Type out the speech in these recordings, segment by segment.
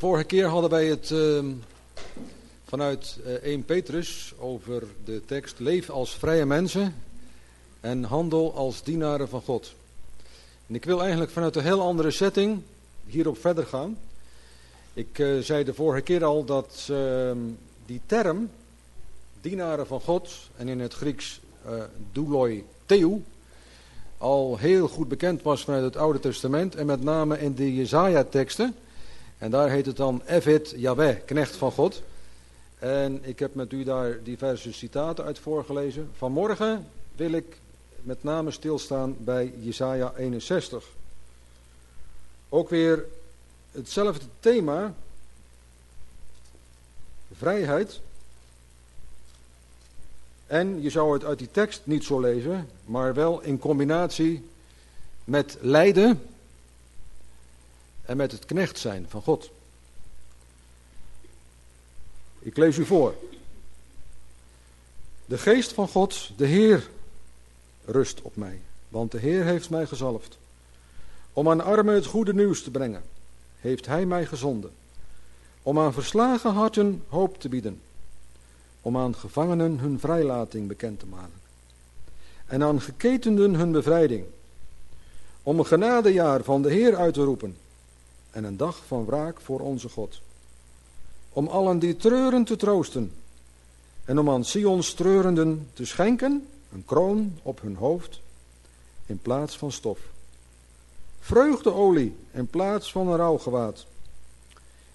Vorige keer hadden wij het uh, vanuit uh, 1 Petrus over de tekst Leef als vrije mensen en handel als dienaren van God. En ik wil eigenlijk vanuit een heel andere setting hierop verder gaan. Ik uh, zei de vorige keer al dat uh, die term, dienaren van God, en in het Grieks uh, douloi theou, al heel goed bekend was vanuit het Oude Testament en met name in de Jezaja-teksten. En daar heet het dan Eved Yahweh, knecht van God. En ik heb met u daar diverse citaten uit voorgelezen. Vanmorgen wil ik met name stilstaan bij Jesaja 61. Ook weer hetzelfde thema. Vrijheid. En je zou het uit die tekst niet zo lezen, maar wel in combinatie met lijden en met het knecht zijn van God. Ik lees u voor. De geest van God, de Heer, rust op mij, want de Heer heeft mij gezalfd. Om aan armen het goede nieuws te brengen, heeft Hij mij gezonden. Om aan verslagen harten hoop te bieden. Om aan gevangenen hun vrijlating bekend te maken. En aan geketenden hun bevrijding. Om een genadejaar van de Heer uit te roepen. En een dag van wraak voor onze God. Om allen die treuren te troosten. En om aan Sions treurenden te schenken een kroon op hun hoofd in plaats van stof. Vreugdeolie in plaats van een rouwgewaad.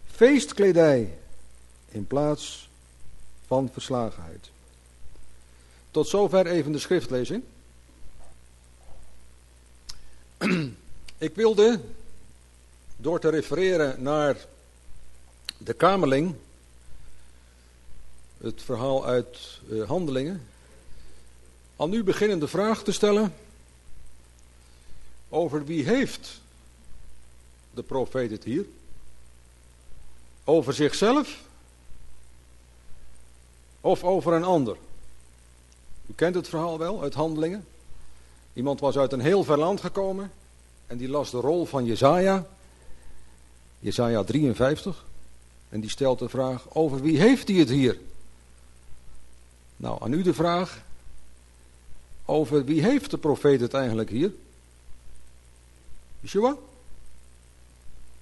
Feestkledij in plaats van verslagenheid. Tot zover even de schriftlezing. Ik wilde, door te refereren naar de Kamerling, het verhaal uit uh, Handelingen, al nu beginnen de vraag te stellen over wie heeft de profeet het hier? Over zichzelf of over een ander? U kent het verhaal wel uit Handelingen. Iemand was uit een heel ver land gekomen en die las de rol van Jezaja, Jezaja 53, en die stelt de vraag, over wie heeft hij het hier? Nou, aan u de vraag, over wie heeft de profeet het eigenlijk hier? Yeshua?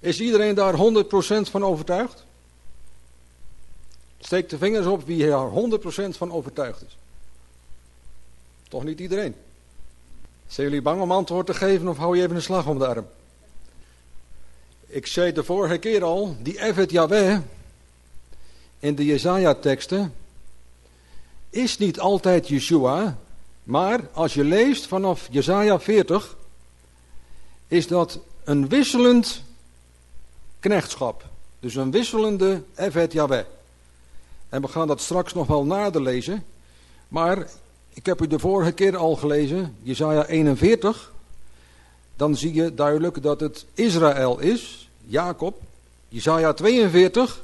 Is iedereen daar 100% van overtuigd? Steek de vingers op wie er 100% van overtuigd is. Toch niet iedereen. Zijn jullie bang om antwoord te geven of hou je even een slag om de arm? Ik zei de vorige keer al, die Evet Yahweh in de Jezaja-teksten is niet altijd Yeshua, maar als je leest vanaf Jesaja 40, is dat een wisselend knechtschap. Dus een wisselende Evet Yahweh. En we gaan dat straks nog wel nader lezen. Maar ik heb u de vorige keer al gelezen, Jesaja 41. Dan zie je duidelijk dat het Israël is, Jacob. Jesaja 42,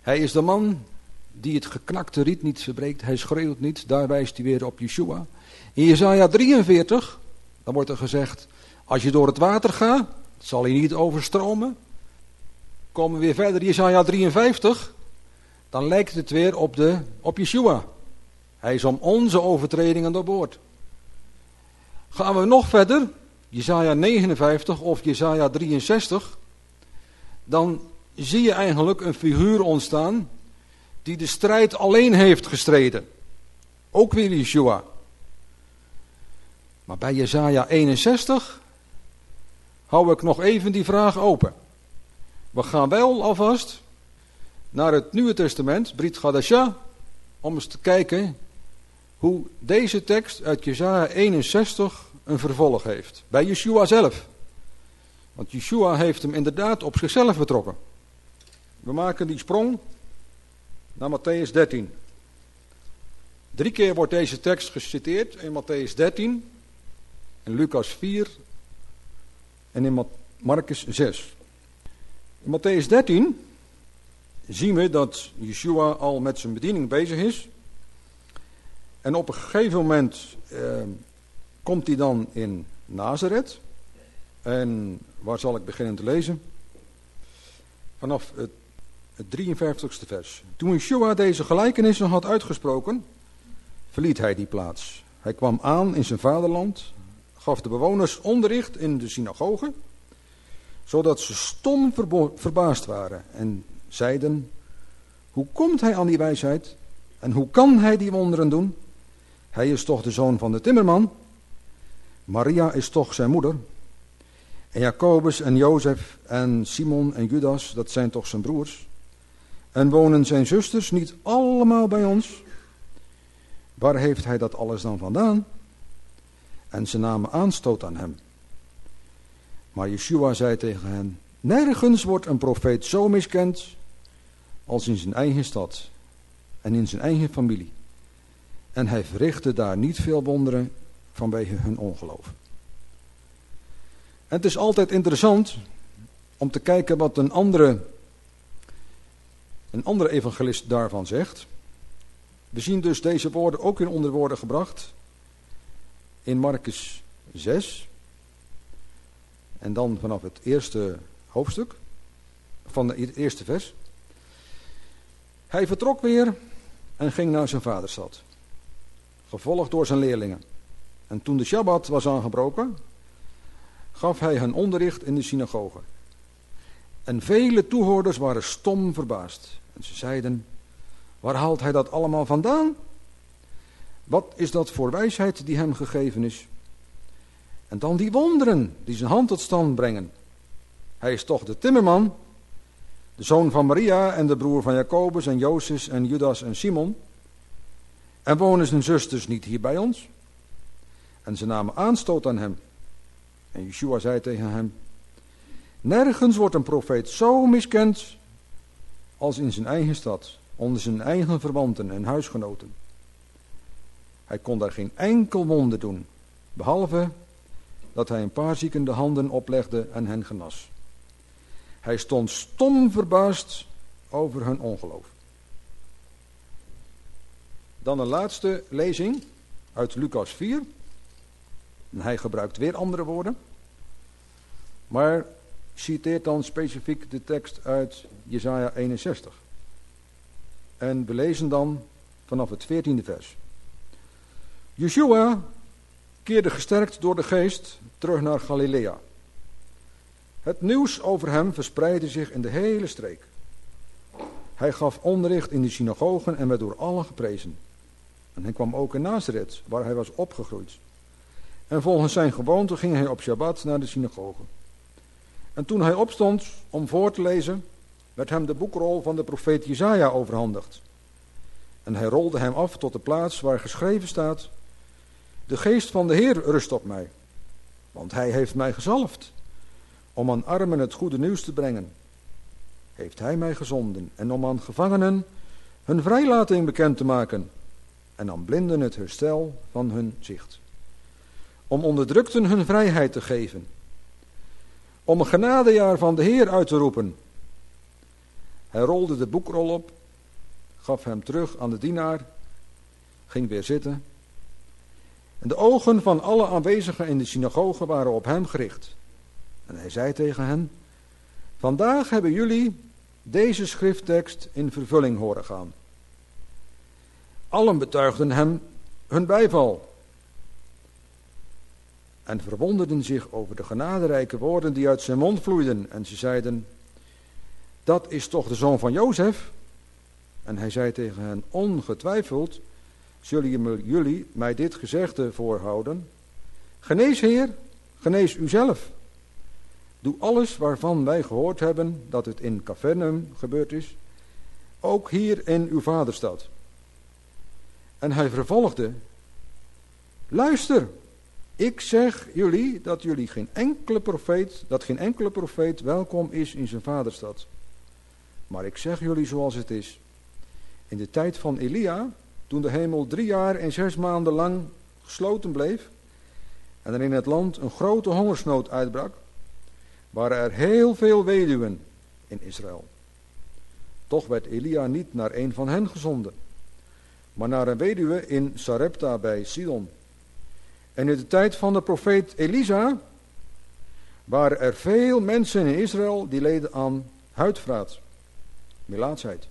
hij is de man die het geknakte riet niet verbreekt. Hij schreeuwt niet, daar wijst hij weer op Yeshua. In Jesaja 43, dan wordt er gezegd, als je door het water gaat, zal hij niet overstromen. Komen we weer verder, Jesaja 53, dan lijkt het weer op, de, op Yeshua. Hij is om onze overtredingen doorboord. Gaan we nog verder, Jesaja 59 of Jesaja 63, dan zie je eigenlijk een figuur ontstaan die de strijd alleen heeft gestreden. Ook weer Yeshua. Maar bij Jezaja 61 hou ik nog even die vraag open. We gaan wel alvast naar het Nieuwe Testament, Brit Gadasha, om eens te kijken hoe deze tekst uit Jezaja 61 een vervolg heeft. Bij Yeshua zelf. Want Yeshua heeft hem inderdaad op zichzelf betrokken. We maken die sprong naar Matthäus 13. Drie keer wordt deze tekst geciteerd in Matthäus 13, in Lucas 4 en in Marcus 6. In Matthäus 13 zien we dat Yeshua al met zijn bediening bezig is. En op een gegeven moment eh, komt hij dan in Nazareth. En waar zal ik beginnen te lezen? vanaf het, het 53ste vers. Toen Yeshua deze gelijkenissen had uitgesproken, verliet hij die plaats. Hij kwam aan in zijn vaderland, gaf de bewoners onderricht in de synagoge, zodat ze stom verbaasd waren en zeiden, hoe komt hij aan die wijsheid en hoe kan hij die wonderen doen? Hij is toch de zoon van de timmerman? Maria is toch zijn moeder? En Jacobus en Jozef en Simon en Judas, dat zijn toch zijn broers? En wonen zijn zusters niet allemaal bij ons? Waar heeft hij dat alles dan vandaan? En ze namen aanstoot aan hem. Maar Yeshua zei tegen hen, nergens wordt een profeet zo miskend als in zijn eigen stad en in zijn eigen familie. En hij verrichtte daar niet veel wonderen vanwege hun ongeloof. Het is altijd interessant om te kijken wat een andere, een andere evangelist daarvan zegt. We zien dus deze woorden ook in onderwoorden gebracht in Marcus 6. En dan vanaf het eerste hoofdstuk, van het eerste vers. Hij vertrok weer en ging naar zijn vaderstad, gevolgd door zijn leerlingen. En toen de Shabbat was aangebroken, gaf hij hen onderricht in de synagoge. En vele toehoorders waren stom verbaasd. En ze zeiden, waar haalt hij dat allemaal vandaan? Wat is dat voor wijsheid die hem gegeven is? En dan die wonderen die zijn hand tot stand brengen. Hij is toch de timmerman, de zoon van Maria en de broer van Jacobus en Jozef en Judas en Simon. En wonen zijn zusters niet hier bij ons? En ze namen aanstoot aan hem. En Yeshua zei tegen hem, nergens wordt een profeet zo miskend als in zijn eigen stad, onder zijn eigen verwanten en huisgenoten. Hij kon daar geen enkel wonder doen, behalve dat hij een paar zieken de handen oplegde en hen genas. Hij stond stom verbaasd over hun ongeloof. Dan een laatste lezing uit Lucas 4. En hij gebruikt weer andere woorden. Maar citeert dan specifiek de tekst uit Jesaja 61. En we lezen dan vanaf het 14e vers. Yeshua keerde gesterkt door de geest terug naar Galilea. Het nieuws over hem verspreidde zich in de hele streek. Hij gaf onderricht in de synagogen en werd door allen geprezen. En hij kwam ook in Nazareth, waar hij was opgegroeid. En volgens zijn gewoonte ging hij op Shabbat naar de synagoge. En toen hij opstond om voor te lezen, werd hem de boekrol van de profeet Jezaja overhandigd. En hij rolde hem af tot de plaats waar geschreven staat: De geest van de Heer rust op mij, want hij heeft mij gezalfd om aan armen het goede nieuws te brengen. Heeft hij mij gezonden en om aan gevangenen hun vrijlating bekend te maken en aan blinden het herstel van hun zicht om onderdrukten hun vrijheid te geven, om een genadejaar van de Heer uit te roepen. Hij rolde de boekrol op, gaf hem terug aan de dienaar, ging weer zitten. En de ogen van alle aanwezigen in de synagoge waren op hem gericht. En hij zei tegen hen: Vandaag hebben jullie deze schrifttekst in vervulling horen gaan. Allen betuigden hem hun bijval en verwonderden zich over de genaderijke woorden die uit zijn mond vloeiden. En ze zeiden, dat is toch de zoon van Jozef? En hij zei tegen hen, ongetwijfeld zullen jullie mij dit gezegde voorhouden. Genees Heer, genees uzelf. Doe alles waarvan wij gehoord hebben dat het in Cavernum gebeurd is, ook hier in uw vaderstad. En hij vervolgde, luister, ik zeg jullie dat jullie geen enkele profeet, dat geen enkele profeet welkom is in zijn vaderstad. Maar ik zeg jullie zoals het is. In de tijd van Elia, toen de hemel drie jaar en zes maanden lang gesloten bleef, en er in het land een grote hongersnood uitbrak, waren er heel veel weduwen in Israël. Toch werd Elia niet naar een van hen gezonden, maar naar een weduwe in Sarepta bij Sidon. En in de tijd van de profeet Elisa waren er veel mensen in Israël die leden aan huidvraat, melaatsheid.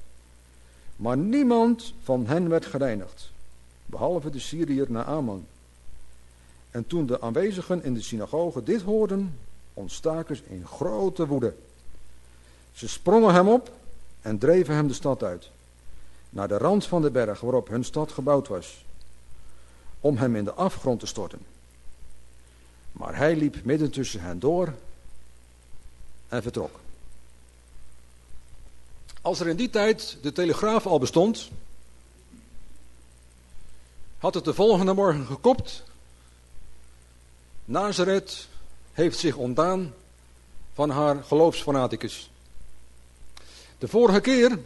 Maar niemand van hen werd gereinigd, behalve de Syriër Naaman. En toen de aanwezigen in de synagoge dit hoorden, ontstaken ze in grote woede. Ze sprongen hem op en dreven hem de stad uit, naar de rand van de berg waarop hun stad gebouwd was, om hem in de afgrond te storten. Maar hij liep midden tussen hen door en vertrok. Als er in die tijd de telegraaf al bestond, had het de volgende morgen gekopt. Nazareth heeft zich ontdaan van haar geloofsfanaticus. De vorige keer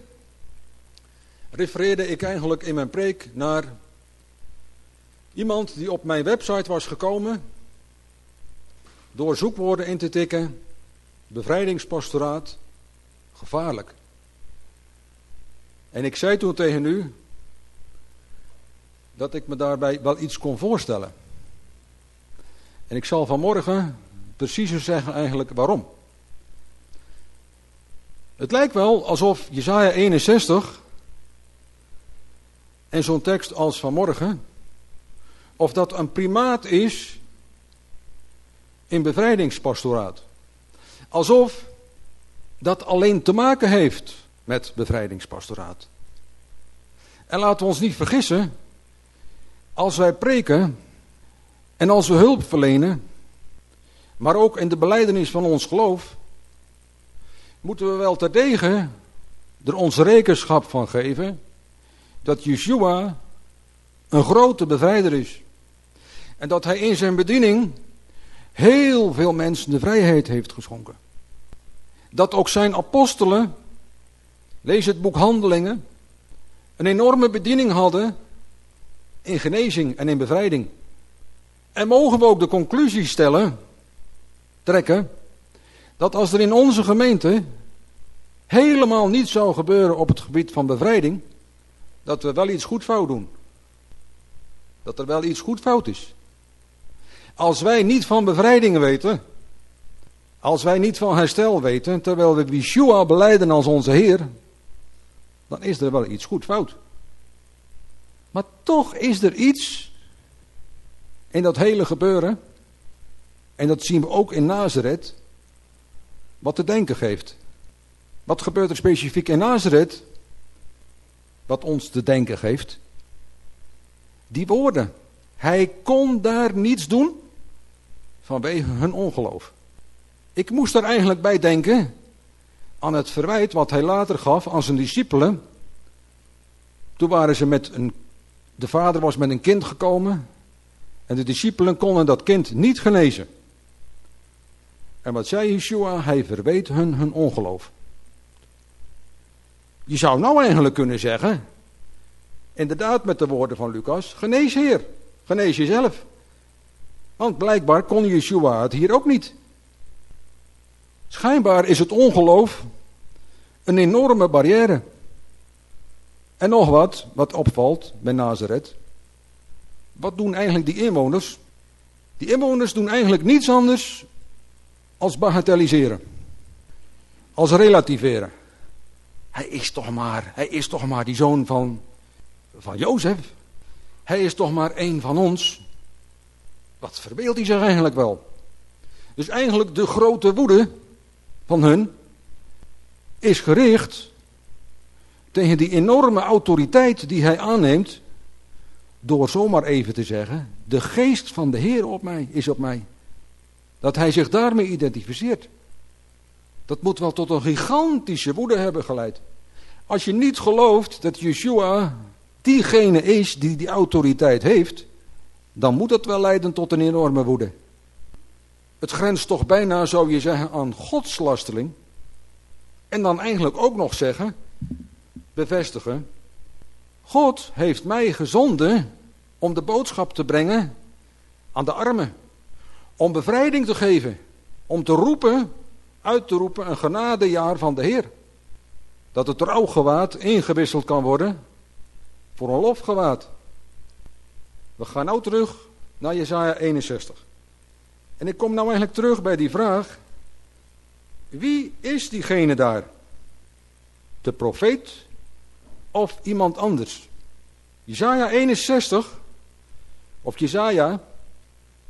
refereerde ik eigenlijk in mijn preek naar iemand die op mijn website was gekomen door zoekwoorden in te tikken, bevrijdingspastoraat, gevaarlijk. En ik zei toen tegen u dat ik me daarbij wel iets kon voorstellen. En ik zal vanmorgen precies zeggen eigenlijk waarom. Het lijkt wel alsof Jesaja 61 en zo'n tekst als vanmorgen, of dat een primaat is in bevrijdingspastoraat. Alsof dat alleen te maken heeft met bevrijdingspastoraat. En laten we ons niet vergissen, als wij preken en als we hulp verlenen, maar ook in de beleidenis van ons geloof, moeten we wel terdege er ons rekenschap van geven dat Yeshua een grote bevrijder is. En dat hij in zijn bediening heel veel mensen de vrijheid heeft geschonken. Dat ook zijn apostelen, lees het boek Handelingen, een enorme bediening hadden in genezing en in bevrijding. En mogen we ook de conclusie stellen, trekken, dat als er in onze gemeente helemaal niets zou gebeuren op het gebied van bevrijding, dat we wel iets goed fout doen. Dat er wel iets goed fout is. Als wij niet van bevrijding weten, als wij niet van herstel weten, terwijl we Yeshua beleiden als onze Heer, dan is er wel iets goed fout. Maar toch is er iets in dat hele gebeuren, en dat zien we ook in Nazareth, wat te denken geeft. Wat gebeurt er specifiek in Nazareth, wat ons te denken geeft? Die woorden. Hij kon daar niets doen vanwege hun ongeloof. Ik moest er eigenlijk bij denken aan het verwijt wat hij later gaf aan zijn discipelen. Toen waren ze met een, de vader was met een kind gekomen en de discipelen konden dat kind niet genezen. En wat zei Yeshua? Hij verweet hun hun ongeloof. Je zou nou eigenlijk kunnen zeggen, inderdaad met de woorden van Lucas, genees Heer, genees jezelf. Want blijkbaar kon Yeshua het hier ook niet. Schijnbaar is het ongeloof een enorme barrière. En nog wat, wat opvalt bij Nazareth. Wat doen eigenlijk die inwoners? Die inwoners doen eigenlijk niets anders als bagatelliseren. Als relativeren. Hij is toch maar, hij is toch maar die zoon van, van Jozef. Hij is toch maar een van ons. Wat verbeeldt hij zich eigenlijk wel? Dus eigenlijk de grote woede van hun is gericht tegen die enorme autoriteit die hij aanneemt, door zomaar even te zeggen, de geest van de Heer op mij is op mij. Dat hij zich daarmee identificeert. Dat moet wel tot een gigantische woede hebben geleid. Als je niet gelooft dat Yeshua diegene is die die autoriteit heeft, dan moet dat wel leiden tot een enorme woede. Het grenst toch bijna, zou je zeggen, aan godslasteling. En dan eigenlijk ook nog zeggen, bevestigen, God heeft mij gezonden om de boodschap te brengen aan de armen. Om bevrijding te geven. Om te roepen, uit te roepen, een genadejaar van de Heer. Dat het rouwgewaad ingewisseld kan worden voor een lofgewaad. We gaan nou terug naar Jesaja 61. En ik kom nou eigenlijk terug bij die vraag. Wie is diegene daar de profeet of iemand anders. Jezaja 61, of Jezaja,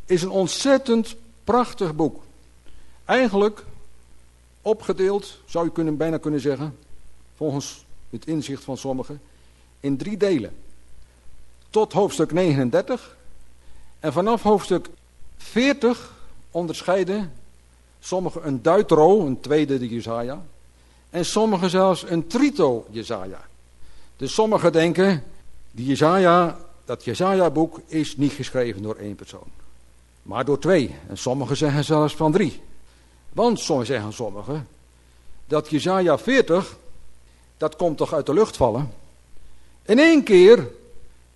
is een ontzettend prachtig boek. Eigenlijk opgedeeld, zou je kunnen, bijna kunnen zeggen, volgens het inzicht van sommigen, in drie delen. Tot hoofdstuk 39. En vanaf hoofdstuk 40 onderscheiden sommigen een duitro, een tweede Jezaja, en sommigen zelfs een trito Jezaja. Dus sommigen denken, die Jezaja, dat Jezaja-boek is niet geschreven door één persoon, maar door twee. En sommigen zeggen zelfs van drie. Want, zeggen sommigen, dat Jezaja 40, dat komt toch uit de lucht vallen. In één keer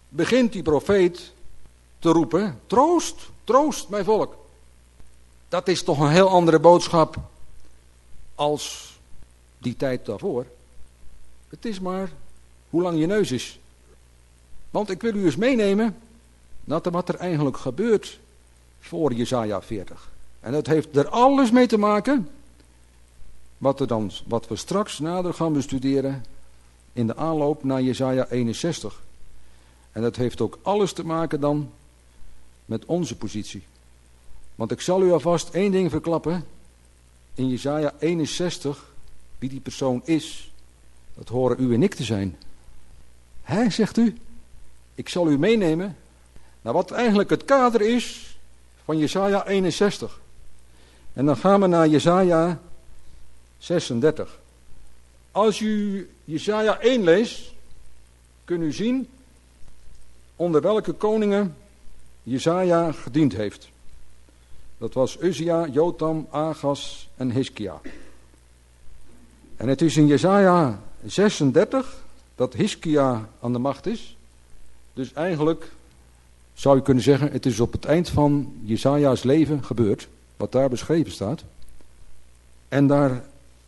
begint die profeet te roepen, troost, troost mijn volk. Dat is toch een heel andere boodschap als die tijd daarvoor. Het is maar hoe lang je neus is. Want ik wil u eens meenemen naar wat er eigenlijk gebeurt voor Jezaja 40. En dat heeft er alles mee te maken wat, er dan, wat we straks nader gaan bestuderen in de aanloop naar Jezaja 61. En dat heeft ook alles te maken dan met onze positie. Want ik zal u alvast één ding verklappen. In Jezaja 61, wie die persoon is, dat horen u en ik te zijn. Hè, zegt u? Ik zal u meenemen naar wat eigenlijk het kader is van Jesaja 61. En dan gaan we naar Jesaja 36. Als u Jesaja 1 leest, kunt u zien onder welke koningen Jesaja gediend heeft. Dat was Uzia, Jotam, Agas en Hiskia. En het is in Jesaja 36 dat Hiskia aan de macht is. Dus eigenlijk zou je kunnen zeggen, het is op het eind van Jesaja's leven gebeurd, wat daar beschreven staat. En daar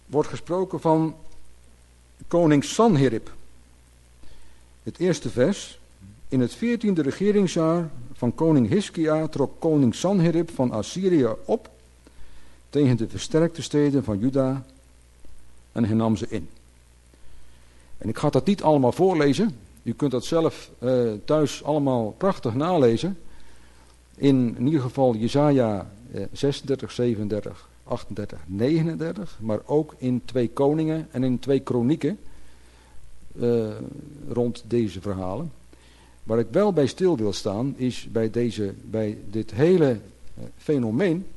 wordt gesproken van koning Sanherib. Het eerste vers. In het veertiende regeringsjaar van koning Hiskia trok koning Sanherib van Assyrië op tegen de versterkte steden van Juda en hij nam ze in. En ik ga dat niet allemaal voorlezen. U kunt dat zelf uh, thuis allemaal prachtig nalezen. In, in ieder geval Jezaja uh, 36, 37, 38, 39. Maar ook in twee koningen en in twee kronieken. Uh, rond deze verhalen. Waar ik wel bij stil wil staan is bij, deze, bij dit hele eh, fenomeen.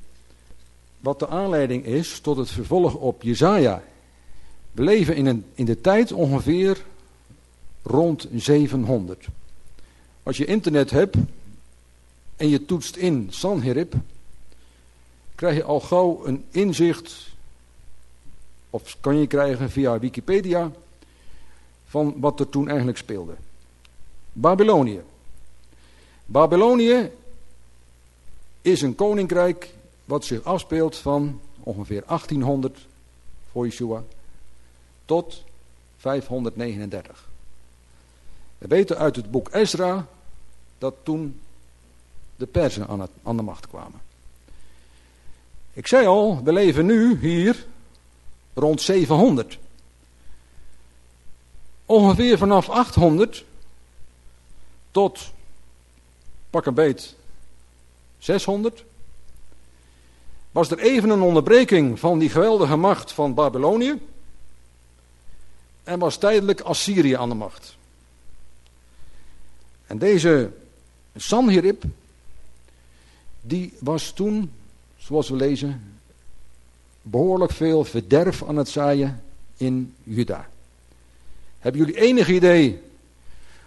Wat de aanleiding is tot het vervolg op Jezaja. We leven in, een, in de tijd ongeveer rond 700. Als je internet hebt en je toetst in Sanherib, krijg je al gauw een inzicht, of kan je krijgen via Wikipedia, van wat er toen eigenlijk speelde. Babylonië. Babylonië is een koninkrijk wat zich afspeelt van ongeveer 1800 voor Yeshua tot 539. We weten uit het boek Ezra dat toen de Perzen aan, aan de macht kwamen. Ik zei al, we leven nu hier rond 700. Ongeveer vanaf 800 tot pak een beet 600 was er even een onderbreking van die geweldige macht van Babylonië en was tijdelijk Assyrië aan de macht. En deze Sanherib, die was toen, zoals we lezen, behoorlijk veel verderf aan het zaaien in Juda. Hebben jullie enig idee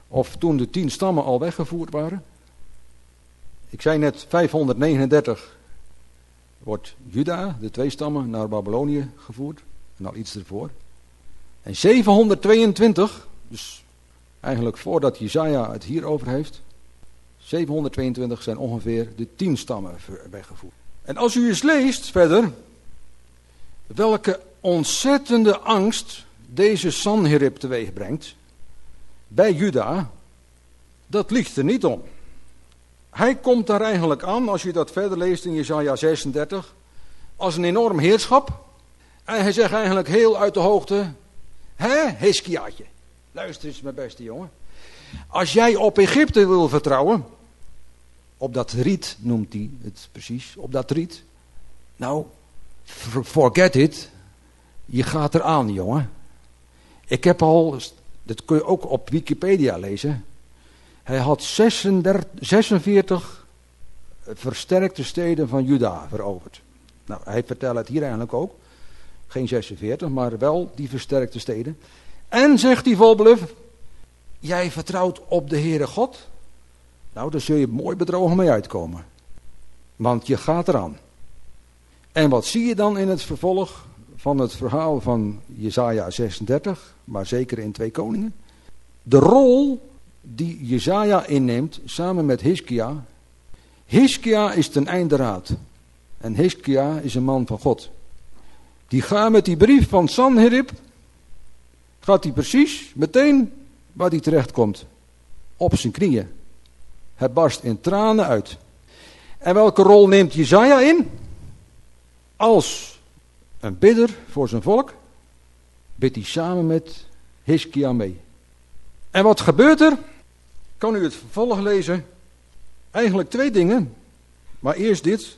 of toen de tien stammen al weggevoerd waren? Ik zei net 539 wordt Juda, de twee stammen, naar Babylonië gevoerd. En al iets ervoor. En 722, dus eigenlijk voordat Jezaja het hierover heeft, 722 zijn ongeveer de tien stammen weggevoerd. En als u eens leest verder, welke ontzettende angst deze Sanherib teweeg brengt bij Juda, dat ligt er niet om. Hij komt daar eigenlijk aan, als je dat verder leest in Jezaja 36, als een enorm heerschap. En hij zegt eigenlijk heel uit de hoogte, Hé, Hiskiaatje. Luister eens, mijn beste jongen. Als jij op Egypte wil vertrouwen, op dat riet noemt hij het precies, op dat riet. Nou, forget it. Je gaat eraan, jongen. Ik heb al, dat kun je ook op Wikipedia lezen. Hij had 36, 46 versterkte steden van Juda veroverd. Nou, hij vertelt het hier eigenlijk ook. Geen 46, maar wel die versterkte steden. En zegt hij vol bluf, jij vertrouwt op de Heere God? Nou, daar zul je mooi bedrogen mee uitkomen. Want je gaat eraan. En wat zie je dan in het vervolg van het verhaal van Jezaja 36, maar zeker in Twee Koningen? De rol die Jezaja inneemt samen met Hiskia. Hiskia is ten einde raad. En Hiskia is een man van God. Die gaat met die brief van Sanherib, gaat hij precies meteen waar hij terecht komt. Op zijn knieën. Hij barst in tranen uit. En welke rol neemt Jezaja in? Als een bidder voor zijn volk, bidt hij samen met Hiskia mee. En wat gebeurt er? Kan u het vervolg lezen? Eigenlijk twee dingen. Maar eerst dit.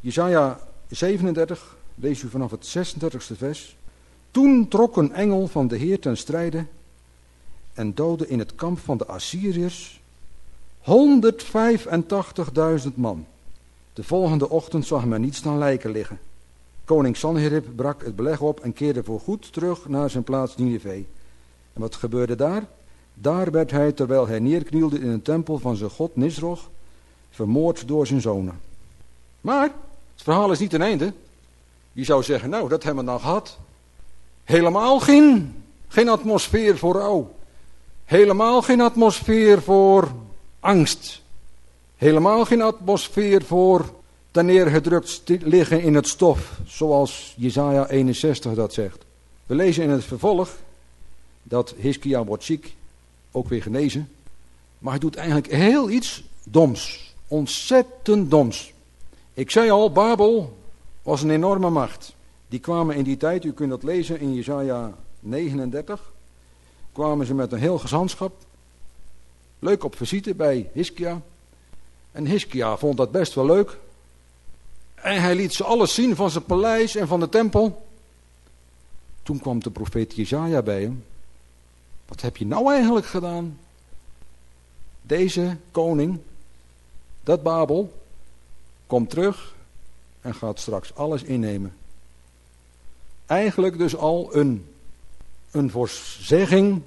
Jezaja 37, lees u vanaf het 36e vers. Toen trok een engel van de Heer ten strijde en doodde in het kamp van de Assyriërs 185.000 man. De volgende ochtend zag men niet staan lijken liggen. Koning Sanherib brak het beleg op en keerde voorgoed terug naar zijn plaats Nineveh. En wat gebeurde daar? Daar werd hij, terwijl hij neerknielde in een tempel van zijn god Nisroch, vermoord door zijn zonen. Maar het verhaal is niet ten einde. Je zou zeggen, nou, dat hebben we dan gehad. Helemaal geen, geen atmosfeer voor rouw. Helemaal geen atmosfeer voor angst. Helemaal geen atmosfeer voor ten neergedrukt liggen in het stof, zoals Jezaja 61 dat zegt. We lezen in het vervolg dat Hiskia wordt ziek, ook weer genezen. Maar hij doet eigenlijk heel iets doms, ontzettend doms. Ik zei al, Babel was een enorme macht. Die kwamen in die tijd, u kunt dat lezen in Jezaja 39, kwamen ze met een heel gezantschap leuk op visite bij Hiskia. En Hiskia vond dat best wel leuk. En hij liet ze alles zien van zijn paleis en van de tempel. Toen kwam de profeet Jezaja bij hem. Wat heb je nou eigenlijk gedaan? Deze koning, dat Babel, komt terug en gaat straks alles innemen. Eigenlijk dus al een, een voorzegging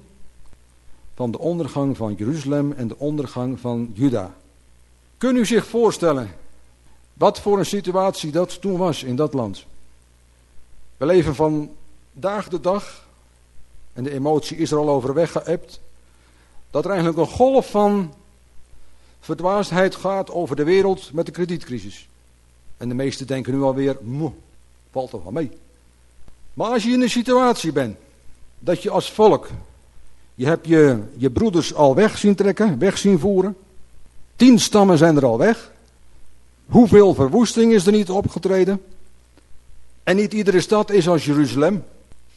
van de ondergang van Jeruzalem en de ondergang van Juda. Kun u zich voorstellen wat voor een situatie dat toen was in dat land? We leven van dag de dag, en de emotie is er al over weggeëpt, dat er eigenlijk een golf van verdwaasdheid gaat over de wereld met de kredietcrisis. En de meesten denken nu alweer, moe, valt toch wel mee. Maar als je in een situatie bent dat je als volk je hebt je, je broeders al weg zien trekken, weg zien voeren. Tien stammen zijn er al weg. Hoeveel verwoesting is er niet opgetreden? En niet iedere stad is als Jeruzalem,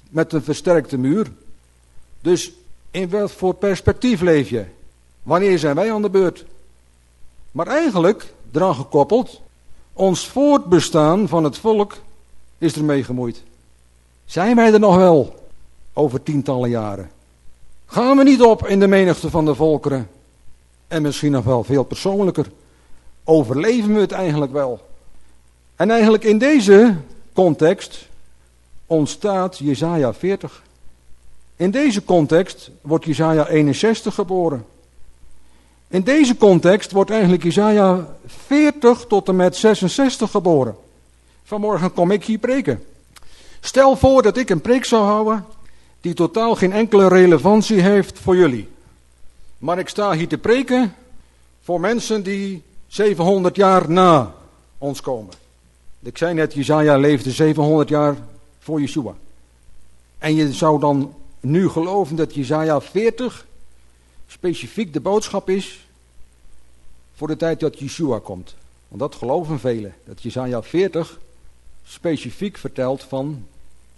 met een versterkte muur. Dus in welk voor perspectief leef je? Wanneer zijn wij aan de beurt? Maar eigenlijk, eraan gekoppeld, ons voortbestaan van het volk is ermee gemoeid. Zijn wij er nog wel over tientallen jaren? Gaan we niet op in de menigte van de volkeren? En misschien nog wel veel persoonlijker. Overleven we het eigenlijk wel? En eigenlijk in deze context ontstaat Jezaja 40. In deze context wordt Jezaja 61 geboren. In deze context wordt eigenlijk Jezaja 40 tot en met 66 geboren. Vanmorgen kom ik hier preken. Stel voor dat ik een preek zou houden die totaal geen enkele relevantie heeft voor jullie. Maar ik sta hier te preken voor mensen die 700 jaar na ons komen. Ik zei net, Jezaja leefde 700 jaar voor Yeshua. En je zou dan nu geloven dat Jezaja 40 specifiek de boodschap is voor de tijd dat Yeshua komt. Want dat geloven velen, dat Jezaja 40 specifiek vertelt van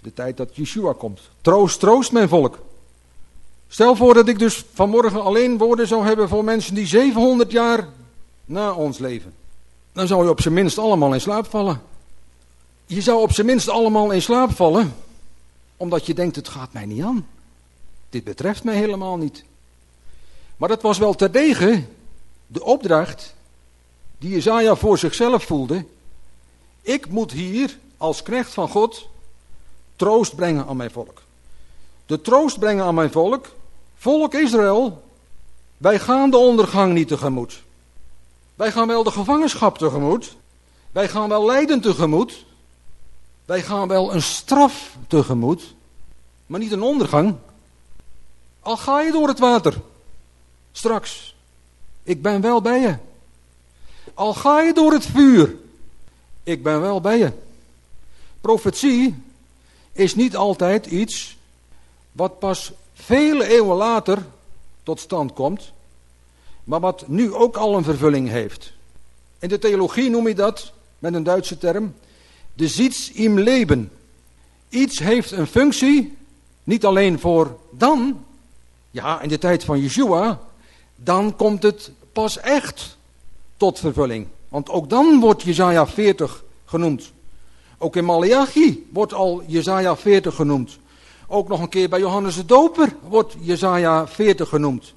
De tijd dat Yeshua komt. Troost, troost mijn volk. Stel voor dat ik dus vanmorgen alleen woorden zou hebben voor mensen die 700 jaar na ons leven. Dan zou je op zijn minst allemaal in slaap vallen. Je zou op zijn minst allemaal in slaap vallen, omdat je denkt, het gaat mij niet aan. Dit betreft mij helemaal niet. Maar dat was wel terdege de opdracht die Jezaja voor zichzelf voelde. Ik moet hier als knecht van God troost brengen aan mijn volk. De troost brengen aan mijn volk. Volk Israël, wij gaan de ondergang niet tegemoet. Wij gaan wel de gevangenschap tegemoet. Wij gaan wel lijden tegemoet. Wij gaan wel een straf tegemoet. Maar niet een ondergang. Al ga je door het water. Straks. Ik ben wel bij je. Al ga je door het vuur. Ik ben wel bij je. Profetie is niet altijd iets wat pas vele eeuwen later tot stand komt, maar wat nu ook al een vervulling heeft. In de theologie noem je dat, met een Duitse term, de Sitz im Leben. Iets heeft een functie, niet alleen voor dan, ja, in de tijd van Yeshua, dan komt het pas echt tot vervulling. Want ook dan wordt Jezaja 40 genoemd. Ook in Malachi wordt al Jezaja 40 genoemd. Ook nog een keer bij Johannes de Doper wordt Jezaja 40 genoemd.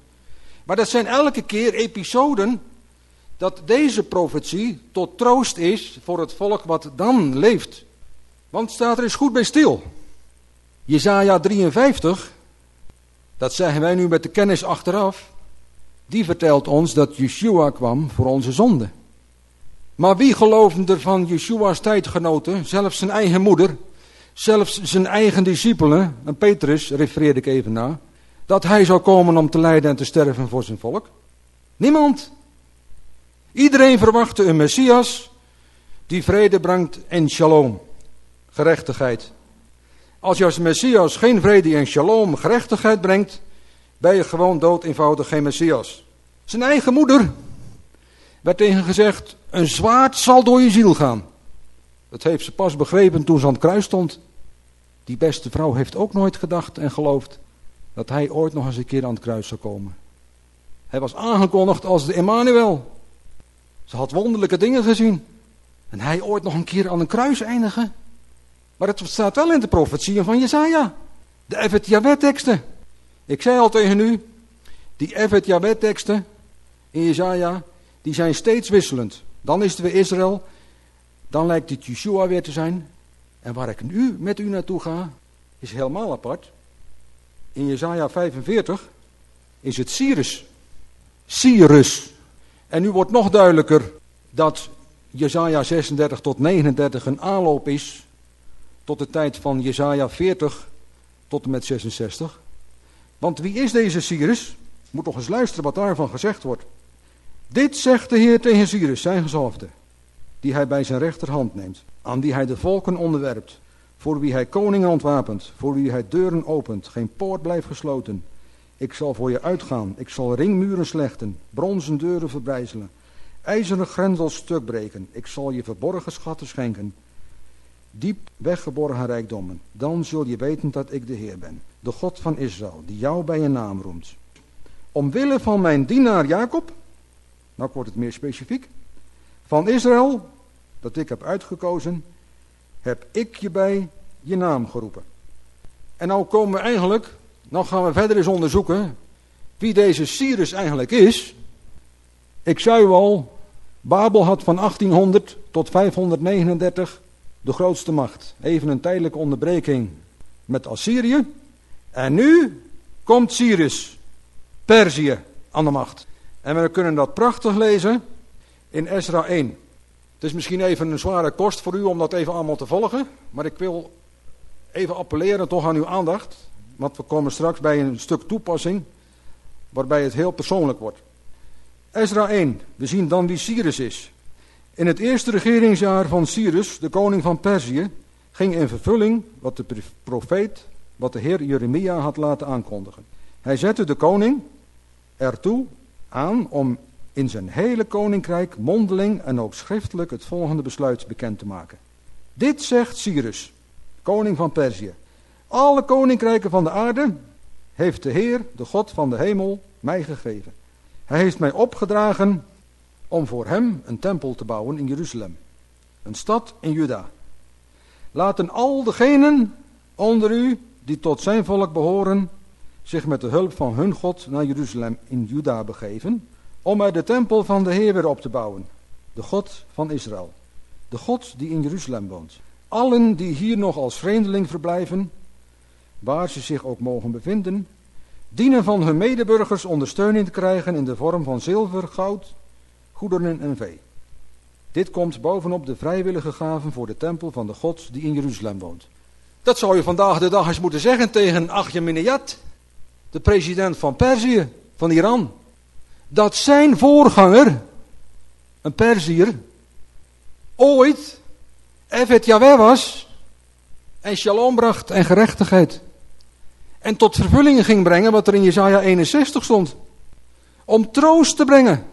Maar dat zijn elke keer episoden dat deze profetie tot troost is voor het volk wat dan leeft. Want staat er eens goed bij stil. Jezaja 53, dat zeggen wij nu met de kennis achteraf, die vertelt ons dat Yeshua kwam voor onze zonde. Maar wie geloofde er van Yeshua's tijdgenoten, zelfs zijn eigen moeder, zelfs zijn eigen discipelen, en Petrus refereerde ik even na, dat hij zou komen om te lijden en te sterven voor zijn volk? Niemand. Iedereen verwachtte een Messias die vrede brengt en shalom, gerechtigheid. Als je als Messias geen vrede en shalom, gerechtigheid brengt, ben je gewoon dood eenvoudig geen Messias. Zijn eigen moeder werd tegen gezegd, een zwaard zal door je ziel gaan. Dat heeft ze pas begrepen toen ze aan het kruis stond. Die beste vrouw heeft ook nooit gedacht en geloofd dat hij ooit nog eens een keer aan het kruis zou komen. Hij was aangekondigd als de Emmanuel. Ze had wonderlijke dingen gezien. En hij ooit nog een keer aan een kruis eindigen. Maar het staat wel in de profetieën van Jezaja. De Evet Yahweh teksten. Ik zei al tegen u, die Evet Yahweh teksten in Jezaja, die zijn steeds wisselend. Dan is het weer Israël, dan lijkt het Yeshua weer te zijn. En waar ik nu met u naartoe ga, is helemaal apart. In Jezaja 45 is het Cyrus. Cyrus. En nu wordt nog duidelijker dat Jezaja 36 tot 39 een aanloop is tot de tijd van Jezaja 40 tot en met 66. Want wie is deze Cyrus? Moet toch eens luisteren wat daarvan gezegd wordt. Dit zegt de Heer tegen Cyrus, zijn gezalfde, die hij bij zijn rechterhand neemt, aan die hij de volken onderwerpt, voor wie hij koningen ontwapent, voor wie hij deuren opent, geen poort blijft gesloten. Ik zal voor je uitgaan, ik zal ringmuren slechten, bronzen deuren verbrijzelen, ijzeren grendels stuk breken, ik zal je verborgen schatten schenken, diep weggeborgen rijkdommen. Dan zul je weten dat ik de Heer ben, de God van Israël, die jou bij je naam roemt. Omwille van mijn dienaar Jacob, nou wordt het meer specifiek, van Israël, dat ik heb uitgekozen, heb ik je bij je naam geroepen. En nou komen we eigenlijk, nou gaan we verder eens onderzoeken wie deze Cyrus eigenlijk is. Ik zei u al, Babel had van 1800 tot 539 de grootste macht. Even een tijdelijke onderbreking met Assyrië. En nu komt Cyrus, Perzië, aan de macht. En we kunnen dat prachtig lezen in Ezra 1. Het is misschien even een zware kost voor u om dat even allemaal te volgen. Maar ik wil even appelleren toch aan uw aandacht. Want we komen straks bij een stuk toepassing waarbij het heel persoonlijk wordt. Ezra 1, we zien dan wie Cyrus is. In het eerste regeringsjaar van Cyrus, de koning van Perzië, ging in vervulling wat de profeet, wat de heer Jeremia had laten aankondigen. Hij zette de koning ertoe aan om in zijn hele koninkrijk mondeling en ook schriftelijk het volgende besluit bekend te maken. Dit zegt Cyrus, koning van Perzië. Alle koninkrijken van de aarde heeft de Heer, de God van de hemel, mij gegeven. Hij heeft mij opgedragen om voor hem een tempel te bouwen in Jeruzalem, een stad in Juda. Laten al degenen onder u die tot zijn volk behoren, zich met de hulp van hun God naar Jeruzalem in Juda begeven, om er de tempel van de Heer weer op te bouwen, de God van Israël, de God die in Jeruzalem woont. Allen die hier nog als vreemdeling verblijven, waar ze zich ook mogen bevinden, dienen van hun medeburgers ondersteuning te krijgen in de vorm van zilver, goud, goederen en vee. Dit komt bovenop de vrijwillige gaven voor de tempel van de God die in Jeruzalem woont. Dat zou je vandaag de dag eens moeten zeggen tegen Ahmadinejad, de president van Perzië, van Iran. Dat zijn voorganger, een Perziër, ooit Evet Yahweh was en shalom bracht en gerechtigheid. En tot vervulling ging brengen wat er in Jesaja 61 stond. Om troost te brengen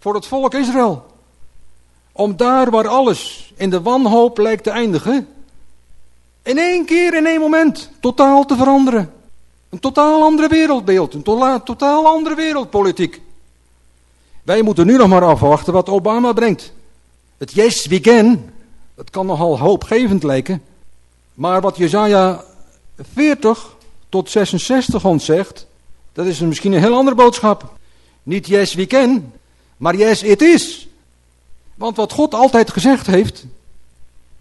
voor het volk Israël. Om daar waar alles in de wanhoop lijkt te eindigen, in één keer, in één moment, totaal te veranderen. Een totaal andere wereldbeeld, een totaal andere wereldpolitiek. Wij moeten nu nog maar afwachten wat Obama brengt. Het yes we can, dat kan nogal hoopgevend lijken. Maar wat Jezaja 40 tot 66 ons zegt, dat is misschien een heel andere boodschap. Niet yes we can, maar yes it is. Want wat God altijd gezegd heeft,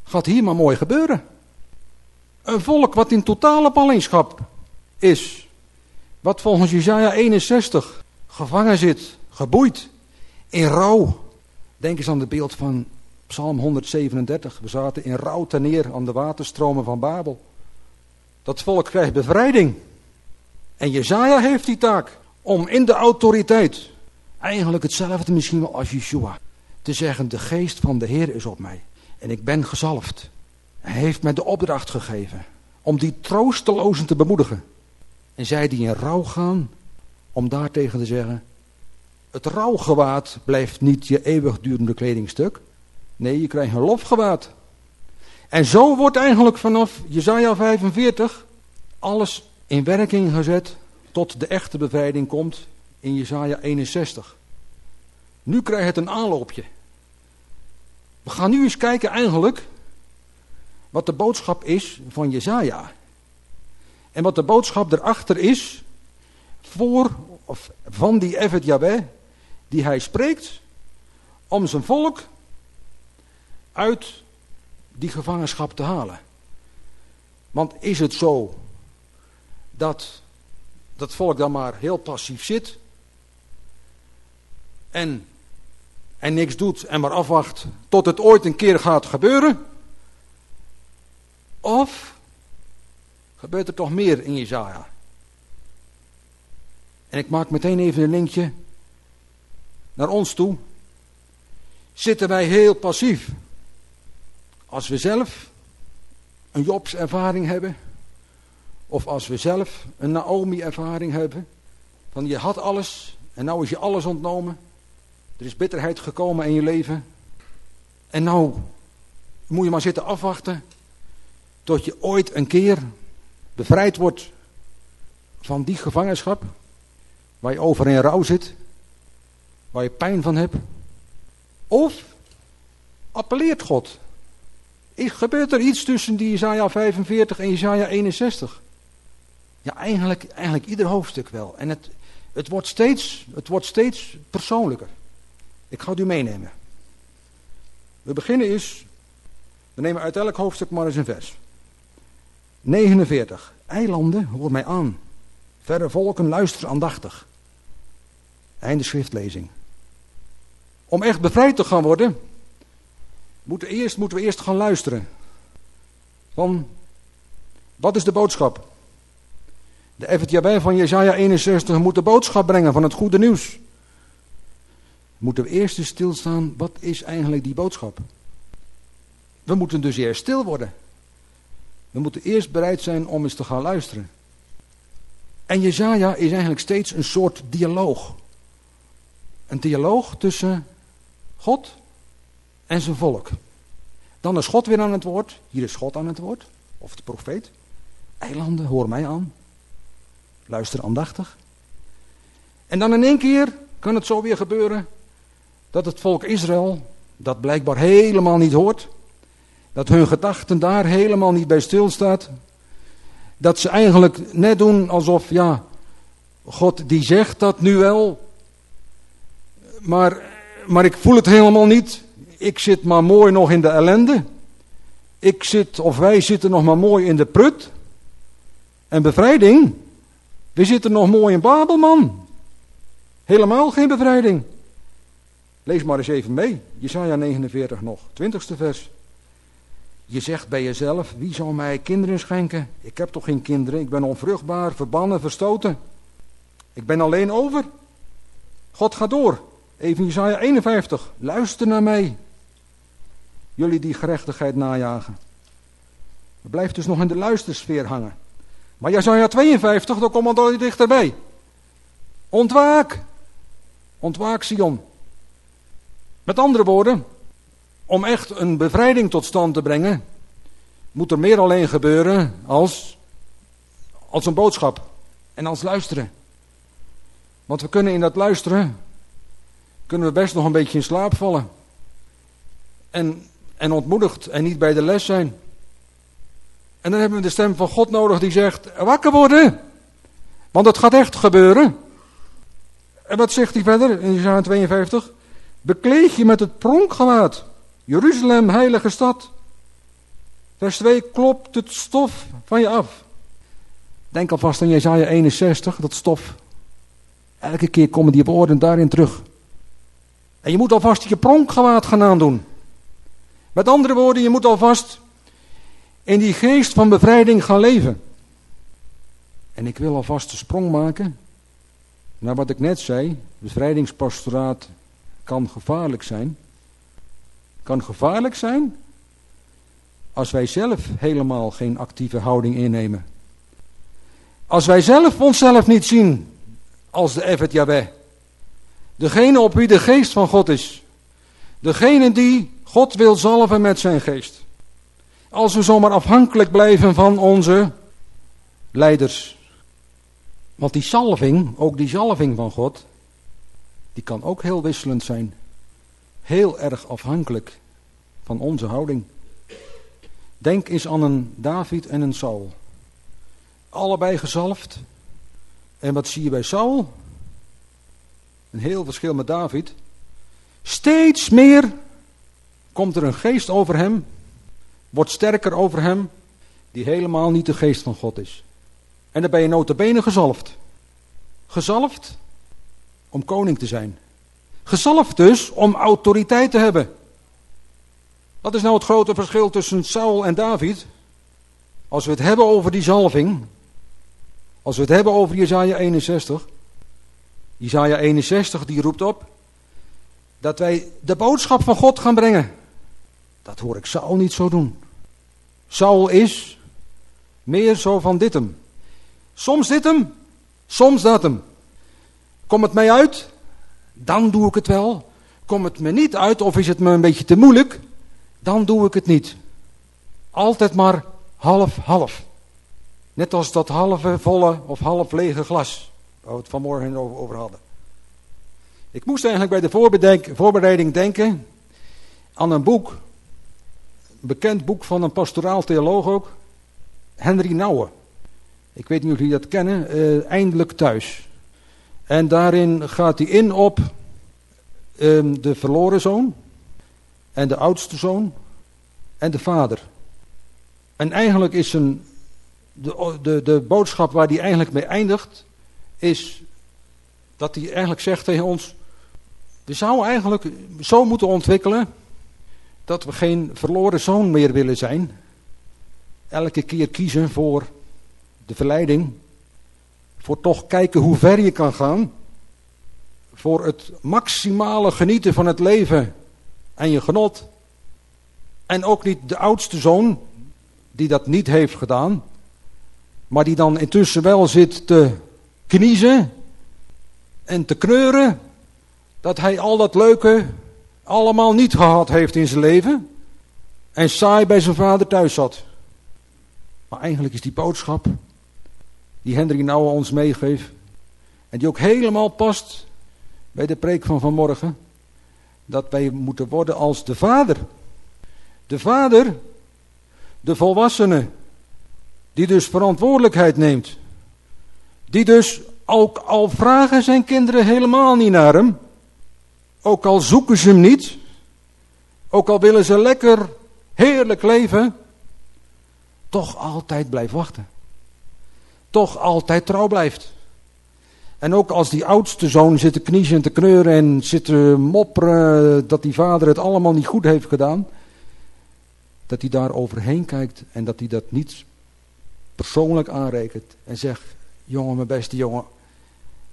gaat hier maar mooi gebeuren. Een volk wat in totale ballingschap is. Wat volgens Jezaja 61 gevangen zit, geboeid, in rouw. Denk eens aan het beeld van Psalm 137. We zaten in rouw ten neer aan de waterstromen van Babel. Dat volk krijgt bevrijding. En Jezaja heeft die taak om in de autoriteit, eigenlijk hetzelfde misschien wel als Yeshua, te zeggen, de geest van de Heer is op mij. En ik ben gezalfd. Hij heeft mij de opdracht gegeven om die troostelozen te bemoedigen. En zij die in rouw gaan, om daartegen te zeggen, het rouwgewaad blijft niet je eeuwigdurende kledingstuk. Nee, je krijgt een lofgewaad. En zo wordt eigenlijk vanaf Jezaja 45 alles in werking gezet tot de echte bevrijding komt in Jezaja 61. Nu krijgt het een aanloopje. We gaan nu eens kijken eigenlijk wat de boodschap is van Jezaja. En wat de boodschap erachter is voor, of van die Evet die hij spreekt om zijn volk uit die gevangenschap te halen. Want is het zo dat dat volk dan maar heel passief zit en, en niks doet en maar afwacht tot het ooit een keer gaat gebeuren? Of gebeurt er toch meer in Jezaja? En ik maak meteen even een linkje naar ons toe. Zitten wij heel passief? Als we zelf een Jobs ervaring hebben, of als we zelf een Naomi ervaring hebben, van je had alles en nou is je alles ontnomen, er is bitterheid gekomen in je leven, en nou moet je maar zitten afwachten tot je ooit een keer bevrijd wordt van die gevangenschap, waar je over in rouw zit, waar je pijn van hebt, of appelleert God Gebeurt er iets tussen die Isaiah 45 en Isaiah 61? Ja, eigenlijk, eigenlijk ieder hoofdstuk wel. En het, het, wordt steeds, het wordt steeds persoonlijker. Ik ga het u meenemen. We beginnen eens, we nemen uit elk hoofdstuk maar eens een vers. 49. Eilanden, hoor mij aan. Verre volken, luister aandachtig. Einde schriftlezing. Om echt bevrijd te gaan worden, moeten, eerst, moeten we eerst gaan luisteren. Van, wat is de boodschap? De Evet van Jezaja 61 moet de boodschap brengen van het goede nieuws. Moeten we eerst eens stilstaan, wat is eigenlijk die boodschap? We moeten dus eerst stil worden. We moeten eerst bereid zijn om eens te gaan luisteren. En Jezaja is eigenlijk steeds een soort dialoog. Een dialoog tussen God en zijn volk. Dan is God weer aan het woord. Hier is God aan het woord. of de profeet. Eilanden, hoor mij aan. Luister aandachtig. En dan in één keer kan het zo weer gebeuren dat het volk Israël dat blijkbaar helemaal niet hoort. Dat hun gedachten daar helemaal niet bij stilstaat. Dat ze eigenlijk net doen alsof, ja, God die zegt dat nu wel. Maar, maar ik voel het helemaal niet. Ik zit maar mooi nog in de ellende. Ik zit, of wij zitten nog maar mooi in de prut. En bevrijding, we zitten nog mooi in Babel, man. Helemaal geen bevrijding. Lees maar eens even mee. Jesaja 49 nog, 20ste vers. Je zegt bij jezelf, wie zal mij kinderen schenken? Ik heb toch geen kinderen, ik ben onvruchtbaar, verbannen, verstoten. Ik ben alleen over. God gaat door. Even Jesaja 51, luister naar mij. Jullie die gerechtigheid najagen. Het blijft dus nog in de luistersfeer hangen. Maar Jesaja 52, dan komt al dichterbij. Ontwaak. Ontwaak Sion. Met andere woorden, om echt een bevrijding tot stand te brengen, moet er meer alleen gebeuren als, als een boodschap en als luisteren. Want we kunnen in dat luisteren, kunnen we best nog een beetje in slaap vallen. En, en ontmoedigd en niet bij de les zijn. En dan hebben we de stem van God nodig die zegt, wakker worden. Want het gaat echt gebeuren. En wat zegt hij verder in Jesaja 52? Bekleed je met het pronkgewaad. Jeruzalem, heilige stad. Vers 2, klopt het stof van je af. Denk alvast aan Jezaja 61, dat stof. Elke keer komen die woorden daarin terug. En je moet alvast je pronkgewaad gaan aandoen. Met andere woorden, je moet alvast in die geest van bevrijding gaan leven. En ik wil alvast de sprong maken naar wat ik net zei. Bevrijdingspastoraat kan gevaarlijk zijn. Kan gevaarlijk zijn als wij zelf helemaal geen actieve houding innemen. Als wij zelf onszelf niet zien als de Yahweh. Degene op wie de geest van God is. Degene die God wil zalven met zijn geest. Als we zomaar afhankelijk blijven van onze leiders. Want die salving, ook die salving van God, die kan ook heel wisselend zijn. Heel erg afhankelijk van onze houding. Denk eens aan een David en een Saul. Allebei gezalfd. En wat zie je bij Saul? Een heel verschil met David. Steeds meer komt er een geest over hem, wordt sterker over hem, die helemaal niet de geest van God is. En dan ben je notabene gezalfd. Gezalfd om koning te zijn. Gezalfd dus om autoriteit te hebben. Wat is nou het grote verschil tussen Saul en David? Als we het hebben over die zalving, als we het hebben over Jezaja 61, Jezaja 61 die roept op dat wij de boodschap van God gaan brengen. Dat hoor ik Saul niet zo doen. Saul is meer zo van dit hem. Soms dit hem, soms dat hem. Kom het mij uit, dan doe ik het wel. Kom het me niet uit of is het me een beetje te moeilijk, dan doe ik het niet. Altijd maar half-half. Net als dat halve volle of half lege glas, waar we het vanmorgen over hadden. Ik moest eigenlijk bij de voorbereiding denken aan een boek, een bekend boek van een pastoraal theoloog ook, Henry Nouwen. Ik weet niet of jullie dat kennen, uh, Eindelijk Thuis. En daarin gaat hij in op um, de verloren zoon en de oudste zoon en de vader. En eigenlijk is een, de, de, de boodschap waar hij eigenlijk mee eindigt, is dat hij eigenlijk zegt tegen ons, we zouden eigenlijk zo moeten ontwikkelen dat we geen verloren zoon meer willen zijn. Elke keer kiezen voor de verleiding voor toch kijken hoe ver je kan gaan. Voor het maximale genieten van het leven en je genot. En ook niet de oudste zoon, die dat niet heeft gedaan. Maar die dan intussen wel zit te kniezen en te kneuren. Dat hij al dat leuke allemaal niet gehad heeft in zijn leven. En saai bij zijn vader thuis zat. Maar eigenlijk is die boodschap die Hendrik Nouwen ons meegeeft en die ook helemaal past bij de preek van vanmorgen, dat wij moeten worden als de vader. De vader, de volwassene, die dus verantwoordelijkheid neemt. Die dus ook al vragen zijn kinderen helemaal niet naar hem, ook al zoeken ze hem niet, ook al willen ze lekker heerlijk leven, toch altijd blijft wachten. Toch altijd trouw blijft. En ook als die oudste zoon zit te kniezen en te kneuren en zit te mopperen dat die vader het allemaal niet goed heeft gedaan, dat hij daar overheen kijkt en dat hij dat niet persoonlijk aanrekent en zegt, jongen, mijn beste jongen,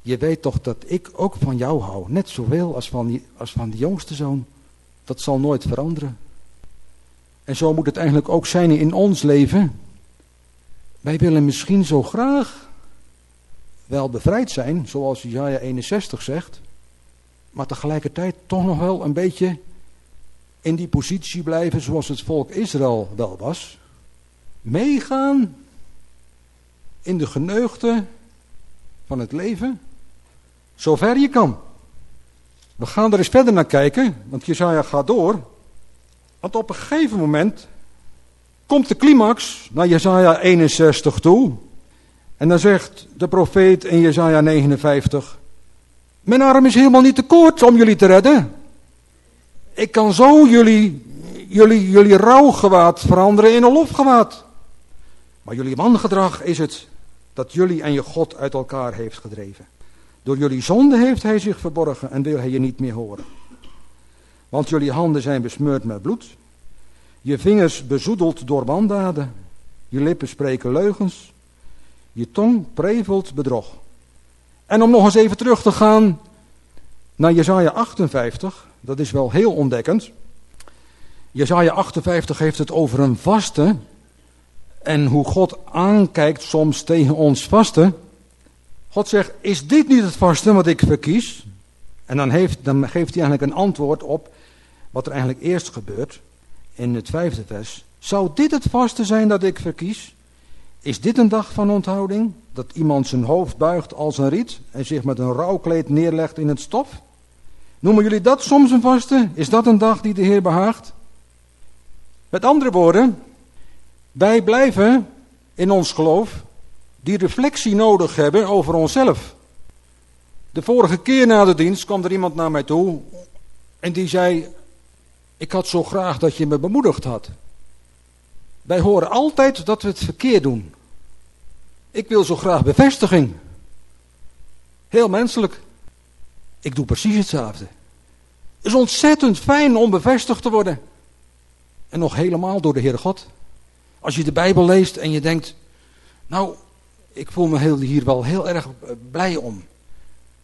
je weet toch dat ik ook van jou hou, net zoveel als van die, als van die jongste zoon. Dat zal nooit veranderen. En zo moet het eigenlijk ook zijn in ons leven. Wij willen misschien zo graag wel bevrijd zijn, zoals Isaiah 61 zegt, maar tegelijkertijd toch nog wel een beetje in die positie blijven zoals het volk Israël wel was. Meegaan in de geneugde van het leven, zover je kan. We gaan er eens verder naar kijken, want Jezaja gaat door. Want op een gegeven moment komt de climax naar Jezaja 61 toe. En dan zegt de profeet in Jezaja 59... Mijn arm is helemaal niet te kort om jullie te redden. Ik kan zo jullie, jullie, jullie rouwgewaad veranderen in een lofgewaad. Maar jullie wangedrag is het dat jullie en je God uit elkaar heeft gedreven. Door jullie zonde heeft hij zich verborgen en wil hij je niet meer horen. Want jullie handen zijn besmeurd met bloed. Je vingers bezoedeld door wandaden. Je lippen spreken leugens. Je tong prevelt bedrog. En om nog eens even terug te gaan naar Jezaja 58. Dat is wel heel ontdekkend. Jezaja 58 heeft het over een vaste. En hoe God aankijkt soms tegen ons vasten. God zegt, is dit niet het vaste wat ik verkies? En dan, heeft, dan geeft hij eigenlijk een antwoord op wat er eigenlijk eerst gebeurt in het vijfde vers. Zou dit het vaste zijn dat ik verkies? Is dit een dag van onthouding? Dat iemand zijn hoofd buigt als een riet en zich met een rouwkleed neerlegt in het stof? Noemen jullie dat soms een vaste? Is dat een dag die de Heer behaagt? Met andere woorden, wij blijven in ons geloof die reflectie nodig hebben over onszelf. De vorige keer na de dienst kwam er iemand naar mij toe en die zei: Ik had zo graag dat je me bemoedigd had. Wij horen altijd dat we het verkeerd doen. Ik wil zo graag bevestiging. Heel menselijk. Ik doe precies hetzelfde. Het is ontzettend fijn om bevestigd te worden. En nog helemaal door de Heere God. Als je de Bijbel leest en je denkt, nou, ik voel me heel, hier wel heel erg eh, blij om.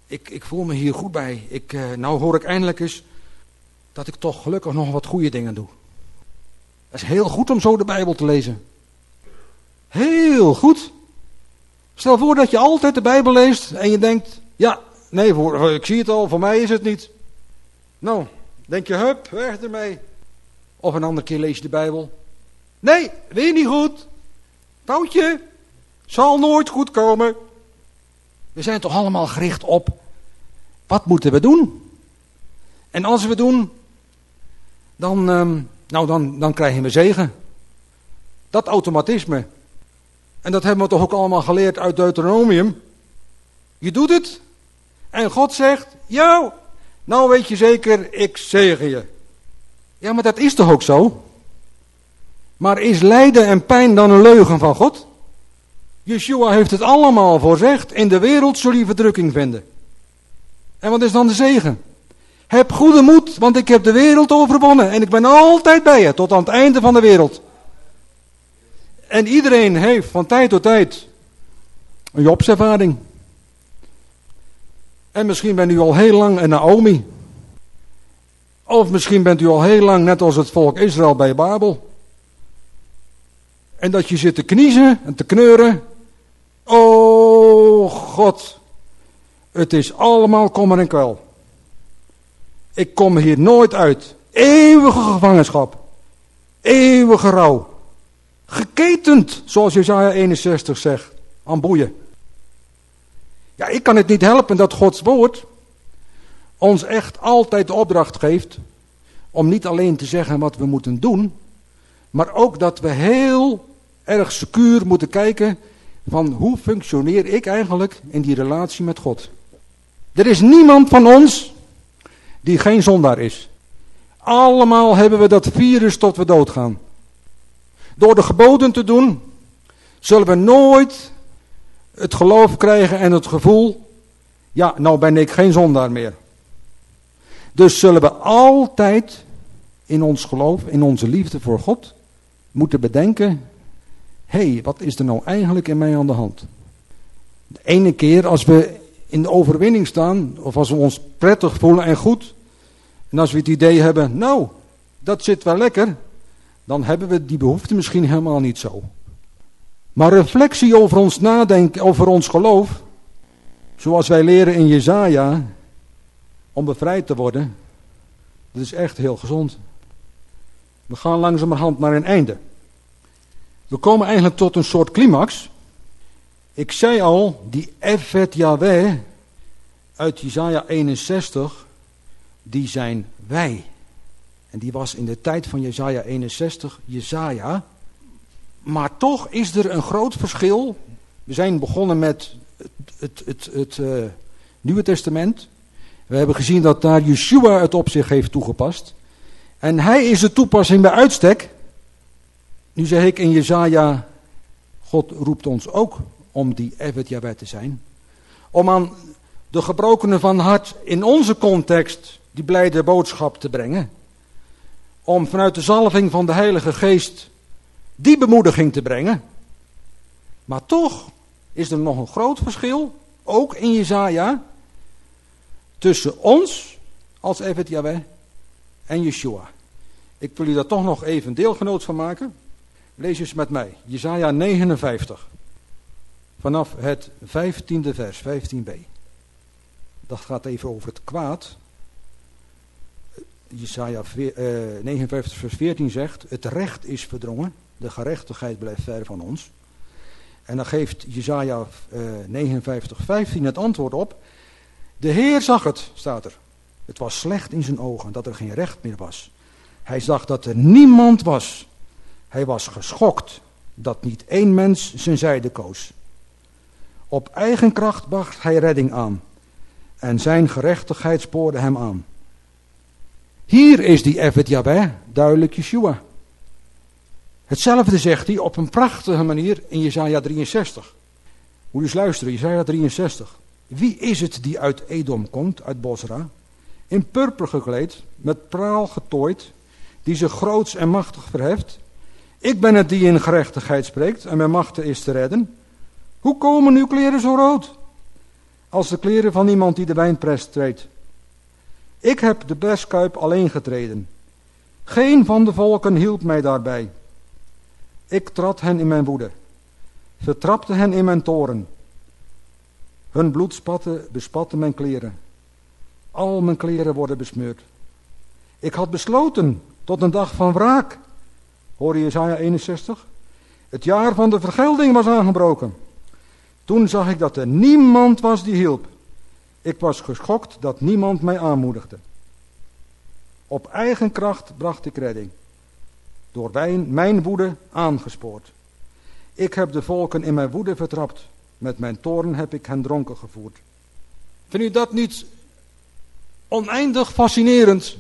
Ik, ik voel me hier goed bij. Ik, uh, nou hoor ik eindelijk eens dat ik toch gelukkig nog wat goede dingen doe. Het is heel goed om zo de Bijbel te lezen. Heel goed. Stel voor dat je altijd de Bijbel leest en je denkt, ja, nee, voor, ik zie het al, voor mij is het niet. Nou, denk je, hup, weg ermee. Of een andere keer lees je de Bijbel. Nee, weer niet goed. Foutje. Zal nooit goed komen. We zijn toch allemaal gericht op, wat moeten we doen? En als we doen, dan, ehm, nou dan, dan krijgen we zegen. Dat automatisme. En dat hebben we toch ook allemaal geleerd uit Deuteronomium. Je doet het. En God zegt, jou, nou weet je zeker, ik zegen je. Ja, maar dat is toch ook zo? Maar is lijden en pijn dan een leugen van God? Yeshua heeft het allemaal voorzegd. In de wereld zul je verdrukking vinden. En wat is dan de zegen? Heb goede moed, want ik heb de wereld overwonnen. En ik ben altijd bij je, tot aan het einde van de wereld. En iedereen heeft van tijd tot tijd een Jobservaring. En misschien bent u al heel lang een Naomi. Of misschien bent u al heel lang net als het volk Israël bij Babel. En dat je zit te kniezen en te kneuren. Oh God, het is allemaal kommer en kwel. Ik kom hier nooit uit. Eeuwige gevangenschap. Eeuwige rouw. Geketend, zoals Jesaja 61 zegt, aan boeien. Ja, ik kan het niet helpen dat Gods woord ons echt altijd de opdracht geeft om niet alleen te zeggen wat we moeten doen, maar ook dat we heel erg secuur moeten kijken van hoe functioneer ik eigenlijk in die relatie met God. Er is niemand van ons die geen zondaar is. Allemaal hebben we dat virus tot we doodgaan. Door de geboden te doen, zullen we nooit het geloof krijgen en het gevoel, ja, nou ben ik geen zondaar meer. Dus zullen we altijd in ons geloof, in onze liefde voor God, moeten bedenken, hé, hey, wat is er nou eigenlijk in mij aan de hand? De ene keer als we in de overwinning staan, of als we ons prettig voelen en goed, en als we het idee hebben, nou, dat zit wel lekker, dan hebben we die behoefte misschien helemaal niet zo. Maar reflectie over ons nadenken, over ons geloof, zoals wij leren in Jezaja, om bevrijd te worden, dat is echt heel gezond. We gaan langzamerhand naar een einde. We komen eigenlijk tot een soort climax. Ik zei al, die Effet Yahweh uit Jezaja 61, die zijn wij. En die was in de tijd van Jezaja 61 Jezaja. Maar toch is er een groot verschil. We zijn begonnen met het, het, het, het uh, Nieuwe Testament. We hebben gezien dat daar Yeshua het op zich heeft toegepast. En hij is de toepassing bij uitstek. Nu zeg ik in Jezaja, God roept ons ook om die Evet te zijn. Om aan de gebrokenen van hart in onze context die blijde boodschap te brengen. Om vanuit de zalving van de Heilige Geest die bemoediging te brengen. Maar toch is er nog een groot verschil, ook in Jezaja, tussen ons als Evet en Yeshua. Ik wil u daar toch nog even deelgenoot van maken. Lees eens met mij, Jezaja 59. Vanaf het 15e vers, 15b. Dat gaat even over het kwaad. Jesaja 59 eh, vers 14 zegt, het recht is verdrongen, de gerechtigheid blijft ver van ons. En dan geeft Jesaja 59 eh, 15 het antwoord op, de Heer zag het, staat er. Het was slecht in zijn ogen dat er geen recht meer was. Hij zag dat er niemand was. Hij was geschokt dat niet één mens zijn zijde koos. Op eigen kracht bracht hij redding aan. En zijn gerechtigheid spoorde hem aan. Hier is die Evet Yahweh, duidelijk Yeshua. Hetzelfde zegt hij op een prachtige manier in Jesaja 63. Moet eens luisteren, Jesaja 63. Wie is het die uit Edom komt, uit Bosra, in purper gekleed, met praal getooid, die zich groots en machtig verheft? Ik ben het die in gerechtigheid spreekt en mijn machten is te redden. Hoe komen uw kleren zo rood? Als de kleren van iemand die de wijnpres treedt. Ik heb de perskuip alleen getreden. Geen van de volken hielp mij daarbij. Ik trad hen in mijn woede, vertrapte hen in mijn toren. Hun bloed spatte, bespatte mijn kleren. Al mijn kleren worden besmeurd. Ik had besloten tot een dag van wraak. Hoor je Jesaja 61? Het jaar van de vergelding was aangebroken. Toen zag ik dat er niemand was die hielp. Ik was geschokt dat niemand mij aanmoedigde. Op eigen kracht bracht ik redding. Door mijn woede aangespoord. Ik heb de volken in mijn woede vertrapt. Met mijn toren heb ik hen dronken gevoerd. Vind u dat niet oneindig fascinerend?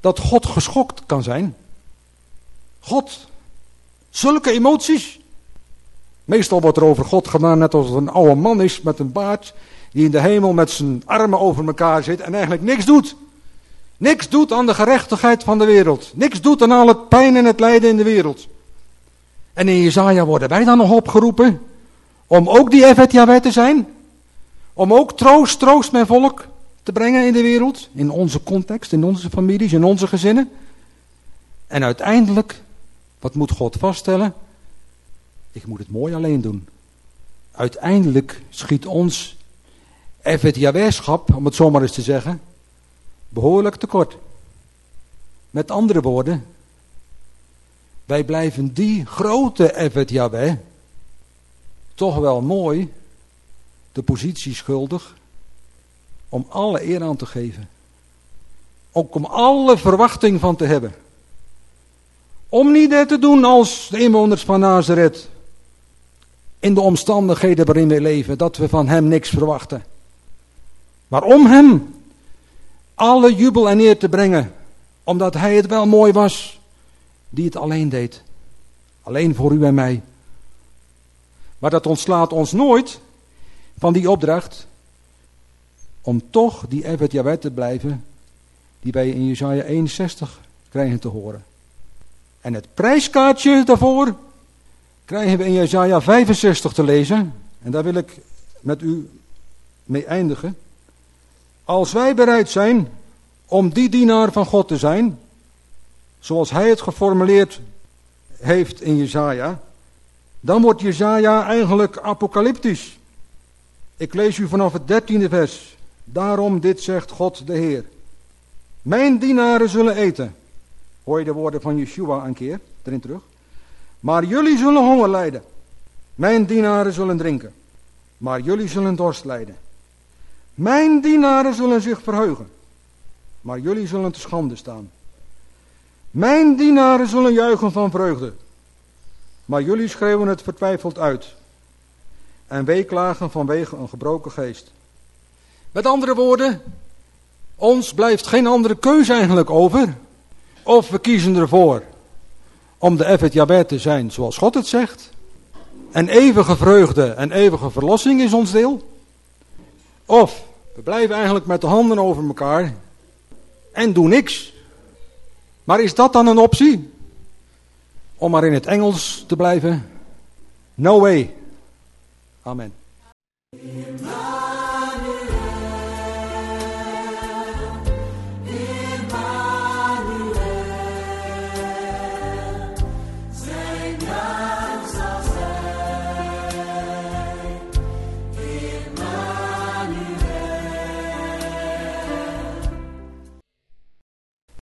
Dat God geschokt kan zijn. God, zulke emoties. Meestal wordt er over God gedaan net als het een oude man is met een baard. Die in de hemel met zijn armen over elkaar zit en eigenlijk niks doet. Niks doet aan de gerechtigheid van de wereld. Niks doet aan al het pijn en het lijden in de wereld. En in Jezaja worden wij dan nog opgeroepen om ook die Evet te zijn. Om ook troost, troost mijn volk te brengen in de wereld. In onze context, in onze families, in onze gezinnen. En uiteindelijk, wat moet God vaststellen? Ik moet het mooi alleen doen. Uiteindelijk schiet ons Evet Yahwehschap, om het zomaar eens te zeggen, behoorlijk tekort. Met andere woorden, Wij blijven die grote Evet Yahweh toch wel mooi de positie schuldig om alle eer aan te geven. Ook om alle verwachting van te hebben. Om niet te doen als de inwoners van Nazareth. In de omstandigheden waarin we leven, dat we van hem niks verwachten. Maar om hem alle jubel en eer te brengen, omdat hij het wel mooi was, die het alleen deed. Alleen voor u en mij. Maar dat ontslaat ons nooit van die opdracht om toch die Evet Jawet te blijven die wij in Jesaja 61 krijgen te horen. En het prijskaartje daarvoor krijgen we in Jesaja 65 te lezen. En daar wil ik met u mee eindigen. Als wij bereid zijn om die dienaar van God te zijn, zoals hij het geformuleerd heeft in Jesaja, dan wordt Jesaja eigenlijk apocalyptisch. Ik lees u vanaf het dertiende vers. Daarom dit zegt God de Heer. Mijn dienaren zullen eten. Hoor je de woorden van Yeshua een keer erin terug? Maar jullie zullen honger lijden. Mijn dienaren zullen drinken. Maar jullie zullen dorst lijden. Mijn dienaren zullen zich verheugen. Maar jullie zullen te schande staan. Mijn dienaren zullen juichen van vreugde. Maar jullie schreeuwen het vertwijfeld uit. En weeklagen vanwege een gebroken geest. Met andere woorden, ons blijft geen andere keuze eigenlijk over. Of we kiezen ervoor om de Evet Jabet te zijn zoals God het zegt. En eeuwige vreugde en eeuwige verlossing is ons deel. Of we blijven eigenlijk met de handen over elkaar en doen niks. Maar is dat dan een optie? Om maar in het Engels te blijven? No way. Amen.